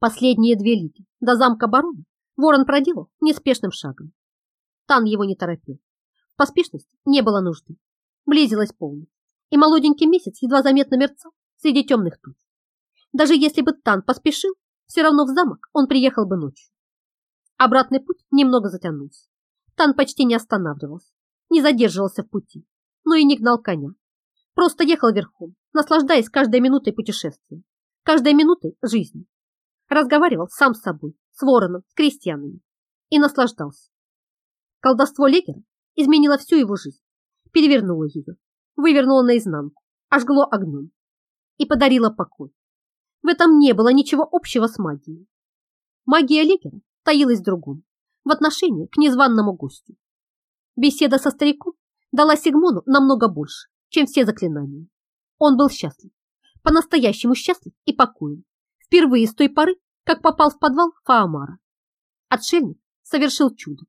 Последние две лиги до замка барона ворон проделал неспешным шагом. Тан его не торопил. В не было нужды. Близилась полночь, и молоденький месяц едва заметно мерцал среди темных туч. Даже если бы Тан поспешил, все равно в замок он приехал бы ночью. Обратный путь немного затянулся. Тан почти не останавливался, не задерживался в пути, но и не гнал коня. Просто ехал верхом, наслаждаясь каждой минутой путешествия, каждой минутой жизни разговаривал сам с собой, с вороном, с крестьянами и наслаждался. Колдовство Легера изменило всю его жизнь, перевернуло ее, вывернуло наизнанку, ожгло огнем и подарило покой. В этом не было ничего общего с магией. Магия Легера таилась в другом, в отношении к незваному гостю. Беседа со стариком дала Сигмону намного больше, чем все заклинания. Он был счастлив, по-настоящему счастлив и покоен. Впервые с той поры, как попал в подвал Фаамара. Отшельник совершил чудо,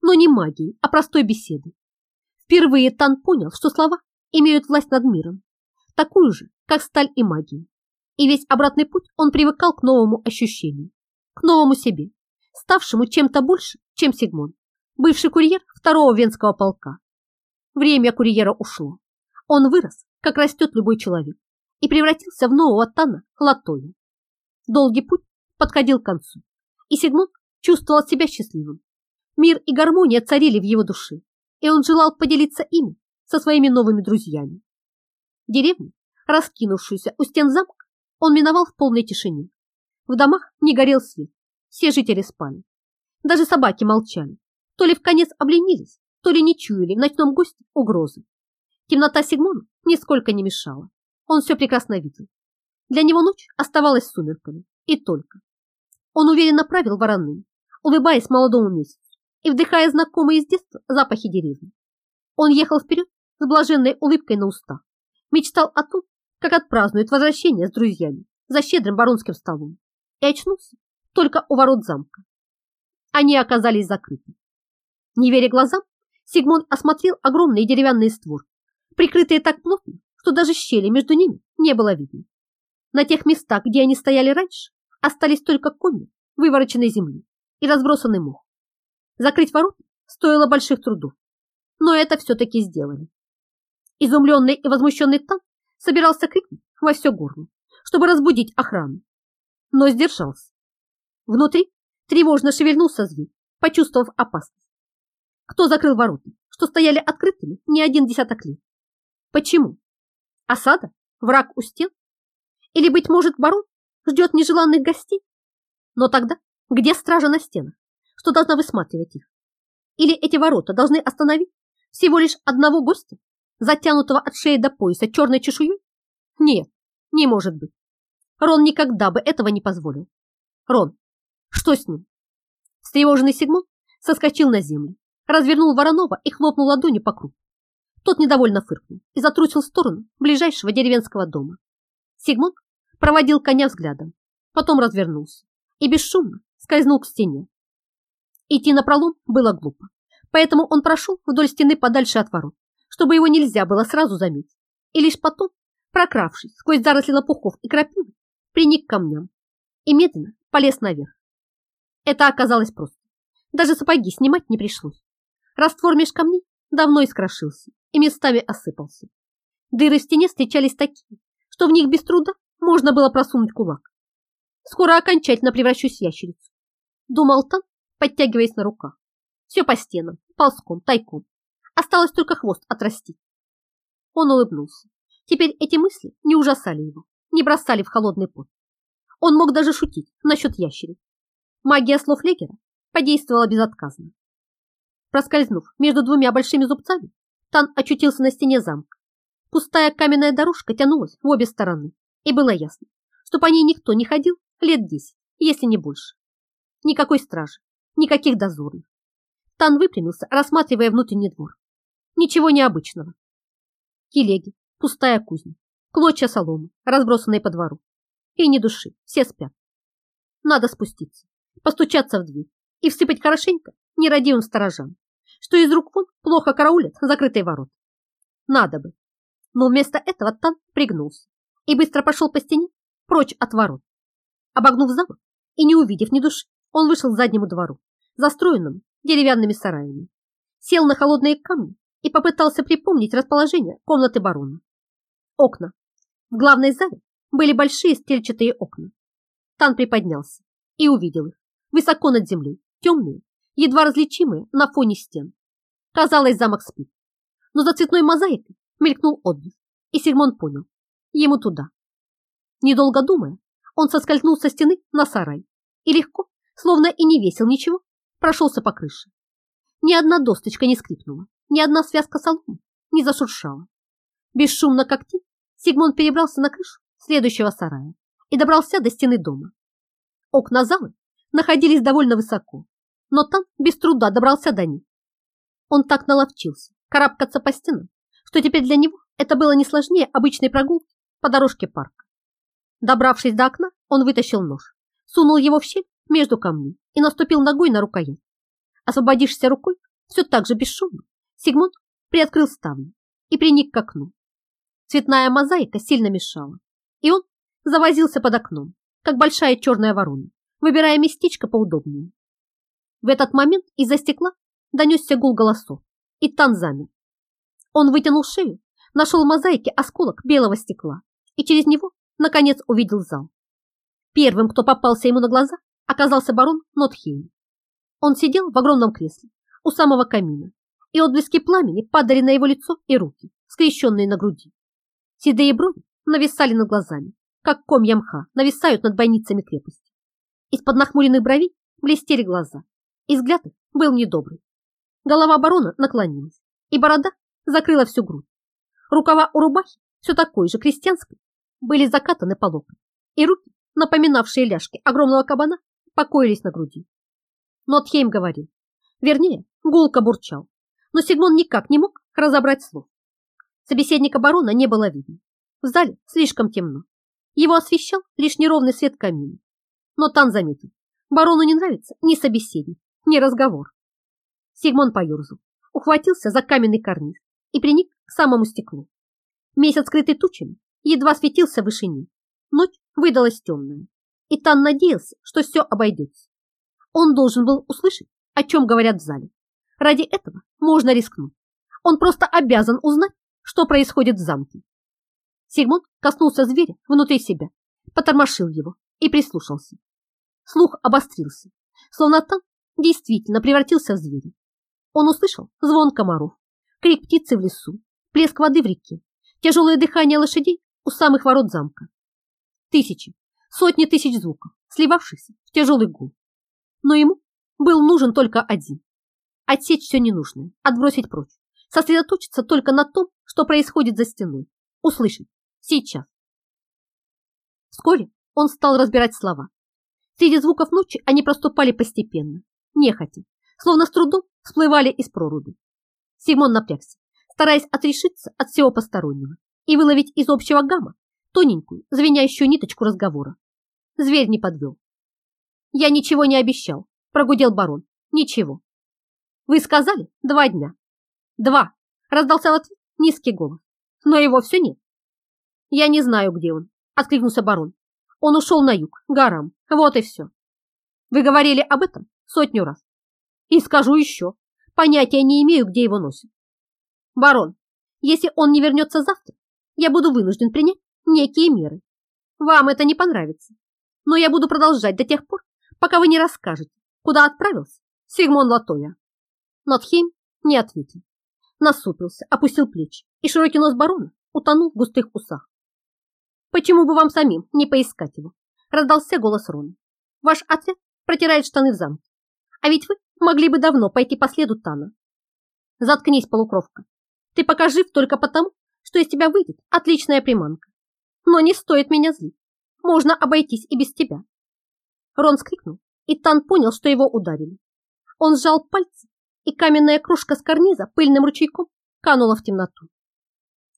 но не магией, а простой беседой. Впервые Тан понял, что слова имеют власть над миром, такую же, как сталь и магия. И весь обратный путь он привыкал к новому ощущению, к новому себе, ставшему чем-то больше, чем Сигмон, бывший курьер второго венского полка. Время курьера ушло. Он вырос, как растет любой человек, и превратился в нового Тана Латоя. Долгий путь подходил к концу, и Сигмунд чувствовал себя счастливым. Мир и гармония царили в его душе, и он желал поделиться ими со своими новыми друзьями. Деревню, раскинувшуюся у стен замка, он миновал в полной тишине. В домах не горел свет, все жители спали. Даже собаки молчали, то ли в конец обленились, то ли не чуяли в ночном госте угрозы. Темнота Сигмону нисколько не мешала, он все прекрасно видел. Для него ночь оставалась сумерками, и только. Он уверенно правил вороны, улыбаясь молодому месяцу и вдыхая знакомые с детства запахи деревни. Он ехал вперед с блаженной улыбкой на устах, мечтал о том, как отпразднует возвращение с друзьями за щедрым баронским столом, и очнулся только у ворот замка. Они оказались закрыты. Не веря глазам, Сигмунд осмотрел огромные деревянные створки, прикрытые так плотно, что даже щели между ними не было видно. На тех местах, где они стояли раньше, остались только коми вывороченной земли и разбросанный мох. Закрыть ворота стоило больших трудов, но это все-таки сделали. Изумленный и возмущенный Тан собирался крикнуть во все горло, чтобы разбудить охрану, но сдержался. Внутри тревожно шевельнулся зверь, почувствовав опасность. Кто закрыл ворота, что стояли открытыми не один десяток лет? Почему? Осада? Враг у стен? Или, быть может, барон ждет нежеланных гостей? Но тогда где стража на стенах, что должна высматривать их? Или эти ворота должны остановить всего лишь одного гостя, затянутого от шеи до пояса черной чешуей? Нет, не может быть. Рон никогда бы этого не позволил. Рон, что с ним? Встревоженный Сигмон соскочил на землю, развернул Воронова и хлопнул ладонью по кругу. Тот недовольно фыркнул и затрусил в сторону ближайшего деревенского дома. Сигмон проводил коня взглядом, потом развернулся и бесшумно скользнул к стене. Идти на пролом было глупо, поэтому он прошел вдоль стены подальше от ворот, чтобы его нельзя было сразу заметить, и лишь потом, прокравшись сквозь заросли лопухов и крапивы, приник к камням и медленно полез наверх. Это оказалось просто. Даже сапоги снимать не пришлось. Раствор меж камней давно искрошился и местами осыпался. Дыры в стене встречались такие, что в них без труда можно было просунуть кулак. Скоро окончательно превращусь в ящерицу. Думал Тан, подтягиваясь на руках. Все по стенам, ползком, тайком. Осталось только хвост отрастить. Он улыбнулся. Теперь эти мысли не ужасали его, не бросали в холодный пот. Он мог даже шутить насчет ящериц. Магия слов Легера подействовала безотказно. Проскользнув между двумя большими зубцами, Тан очутился на стене замка. Пустая каменная дорожка тянулась в обе стороны, и было ясно, что по ней никто не ходил лет десять, если не больше. Никакой стражи, никаких дозорных. Тан выпрямился, рассматривая внутренний двор. Ничего необычного. Телеги, пустая кузня, клочья соломы, разбросанные по двору. И ни души, все спят. Надо спуститься, постучаться в дверь и всыпать хорошенько нерадивым сторожам, что из рук вон плохо караулят закрытые ворот. Надо бы, но вместо этого Тан пригнулся и быстро пошел по стене прочь от ворот. Обогнув замок и не увидев ни души, он вышел к заднему двору, застроенному деревянными сараями, сел на холодные камни и попытался припомнить расположение комнаты барона. Окна. В главной зале были большие стрельчатые окна. Тан приподнялся и увидел их, высоко над землей, темные, едва различимые на фоне стен. Казалось, замок спит. Но за цветной мозаикой мелькнул отблеск, и Сигмон понял, ему туда. Недолго думая, он соскользнул со стены на сарай и легко, словно и не весил ничего, прошелся по крыше. Ни одна досточка не скрипнула, ни одна связка соломы не зашуршала. Бесшумно как тень, Сигмон перебрался на крышу следующего сарая и добрался до стены дома. Окна залы находились довольно высоко, но там без труда добрался до них. Он так наловчился карабкаться по стенам, что теперь для него это было не сложнее обычной прогулки по дорожке парка. Добравшись до окна, он вытащил нож, сунул его в щель между камней и наступил ногой на рукоять. Освободившись рукой, все так же бесшумно, Сигмунд приоткрыл ставню и приник к окну. Цветная мозаика сильно мешала, и он завозился под окном, как большая черная ворона, выбирая местечко поудобнее. В этот момент из-за стекла донесся гул голосов, и Тан замер. Он вытянул шею, нашел в мозаике осколок белого стекла и через него, наконец, увидел зал. Первым, кто попался ему на глаза, оказался барон Нотхейм. Он сидел в огромном кресле у самого камина, и отблески пламени падали на его лицо и руки, скрещенные на груди. Седые брови нависали над глазами, как комья мха нависают над бойницами крепости. Из-под нахмуренных бровей блестели глаза, и взгляд их был недобрый. Голова барона наклонилась, и борода закрыла всю грудь. Рукава у рубахи, все такой же крестьянской, были закатаны по локоть, и руки, напоминавшие ляжки огромного кабана, покоились на груди. Нотхейм говорил, вернее, гулко бурчал, но Сигмон никак не мог разобрать слов. Собеседника барона не было видно. В зале слишком темно. Его освещал лишь неровный свет камина. Но Тан заметил, барону не нравится ни собеседник, ни разговор. Сигмон поерзал, ухватился за каменный карниз и приник к самому стеклу. Месяц, скрытый тучами, едва светился в вышине. Ночь выдалась темная, и Тан надеялся, что все обойдется. Он должен был услышать, о чем говорят в зале. Ради этого можно рискнуть. Он просто обязан узнать, что происходит в замке. Сигмунд коснулся зверя внутри себя, потормошил его и прислушался. Слух обострился, словно там действительно превратился в зверя. Он услышал звон комаров, крик птицы в лесу, плеск воды в реке, тяжелое дыхание лошадей у самых ворот замка. Тысячи, сотни тысяч звуков, сливавшихся в тяжелый гул. Но ему был нужен только один. Отсечь все ненужное, отбросить прочь, сосредоточиться только на том, что происходит за стеной, услышать сейчас. Вскоре он стал разбирать слова. Среди звуков ночи они проступали постепенно, нехотя, словно с трудом всплывали из проруби. Симон напрягся, стараясь отрешиться от всего постороннего и выловить из общего гамма тоненькую, звенящую ниточку разговора. Зверь не подвел. «Я ничего не обещал», – прогудел барон. «Ничего». «Вы сказали два дня». «Два», – раздался в ответ низкий голос. «Но его все нет». «Я не знаю, где он», – откликнулся барон. «Он ушел на юг, горам. Вот и все». «Вы говорили об этом сотню раз». «И скажу еще. Понятия не имею, где его носят». «Барон, если он не вернется завтра, я буду вынужден принять некие меры. Вам это не понравится, но я буду продолжать до тех пор, пока вы не расскажете, куда отправился Сигмон Латоя. Нотхейм не ответил. Насупился, опустил плечи, и широкий нос барона утонул в густых усах. «Почему бы вам самим не поискать его?» раздался голос Рона. «Ваш ответ протирает штаны в замке. А ведь вы могли бы давно пойти по следу Тана». «Заткнись, полукровка. Ты пока жив только потому, что из тебя выйдет отличная приманка. Но не стоит меня злить. Можно обойтись и без тебя. Рон скрикнул, и Тан понял, что его ударили. Он сжал пальцы, и каменная кружка с карниза пыльным ручейком канула в темноту.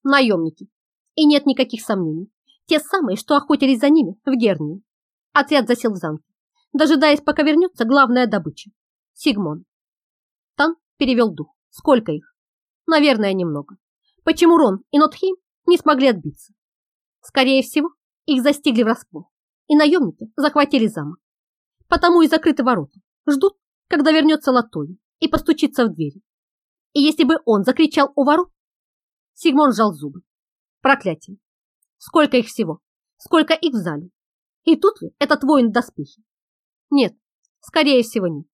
Наемники. И нет никаких сомнений. Те самые, что охотились за ними в Гернии. Отряд засел в замке, дожидаясь, пока вернется главная добыча. Сигмон. Тан перевел дух. Сколько их? Наверное, немного. Почему Рон и Нотхейм не смогли отбиться? Скорее всего, их застигли врасплох, и наемники захватили замок. Потому и закрыты ворота. Ждут, когда вернется Латой и постучится в дверь. И если бы он закричал у ворот, Сигмон сжал зубы. Проклятие. Сколько их всего? Сколько их в зале? И тут ли этот воин в доспехе? Нет, скорее всего нет.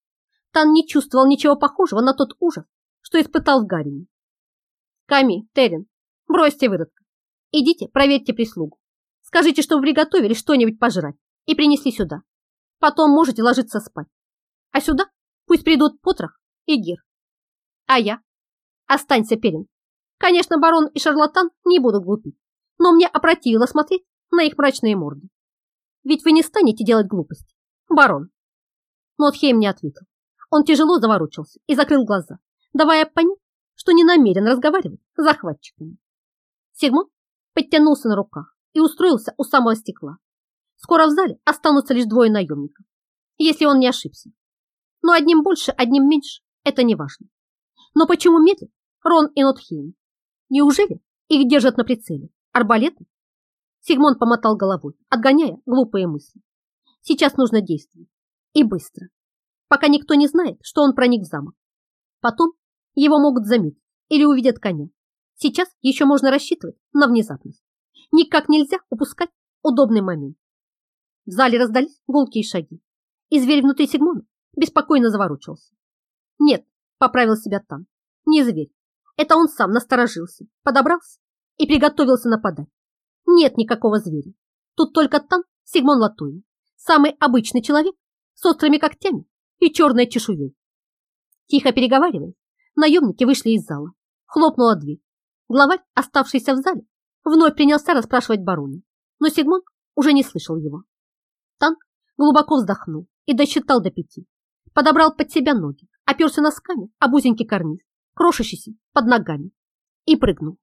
Тан не чувствовал ничего похожего на тот ужас, что испытал в Гарине. Ками, Терен, бросьте выродка. Идите, проверьте прислугу. Скажите, чтобы приготовили что-нибудь пожрать и принесли сюда. Потом можете ложиться спать. А сюда пусть придут Потрох и Гир. А я? Останься, Перин. Конечно, барон и шарлатан не будут глупить, но мне опротивило смотреть на их мрачные морды. Ведь вы не станете делать глупости, барон. Нотхейм не ответил. Он тяжело заворочился и закрыл глаза, давая понять, что не намерен разговаривать с захватчиками. Сигмон подтянулся на руках и устроился у самого стекла. Скоро в зале останутся лишь двое наемников, если он не ошибся. Но одним больше, одним меньше – это не важно. Но почему медлят Рон и Нотхейм? Неужели их держат на прицеле? Арбалеты? Сигмон помотал головой, отгоняя глупые мысли. Сейчас нужно действовать. И быстро. Пока никто не знает, что он проник в замок. Потом его могут заметить или увидят коня. Сейчас еще можно рассчитывать на внезапность. Никак нельзя упускать удобный момент. В зале раздались гулкие шаги, и зверь внутри Сигмона беспокойно заворочился. Нет, поправил себя там, не зверь. Это он сам насторожился, подобрался и приготовился нападать. Нет никакого зверя. Тут только там Сигмон Латуин, самый обычный человек с острыми когтями и черной чешуей. Тихо переговариваясь, наемники вышли из зала. Хлопнула дверь. Главарь, оставшийся в зале, вновь принялся расспрашивать барона, но Сигмон уже не слышал его. Танк глубоко вздохнул и досчитал до пяти. Подобрал под себя ноги, оперся носками об узенький карниз, крошащийся под ногами, и прыгнул.